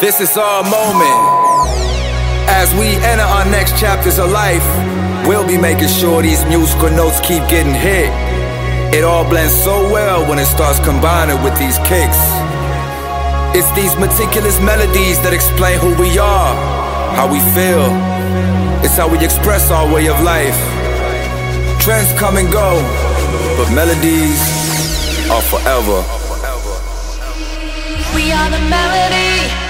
This is our moment. As we enter our next chapters of life, we'll be making sure these musical notes keep getting hit. It all blends so well when it starts combining with these kicks. It's these meticulous melodies that explain who we are, how we feel. It's how we express our way of life. Trends come and go, but melodies are forever. We are the melody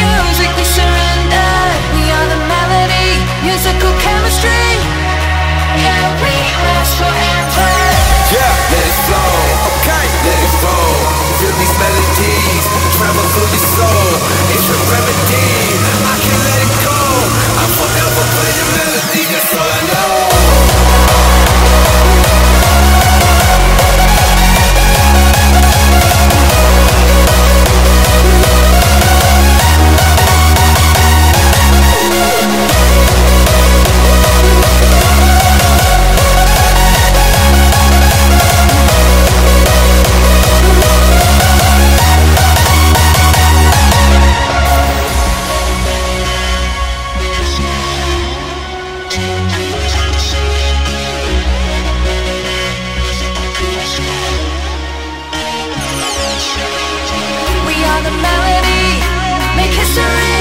melody, make history.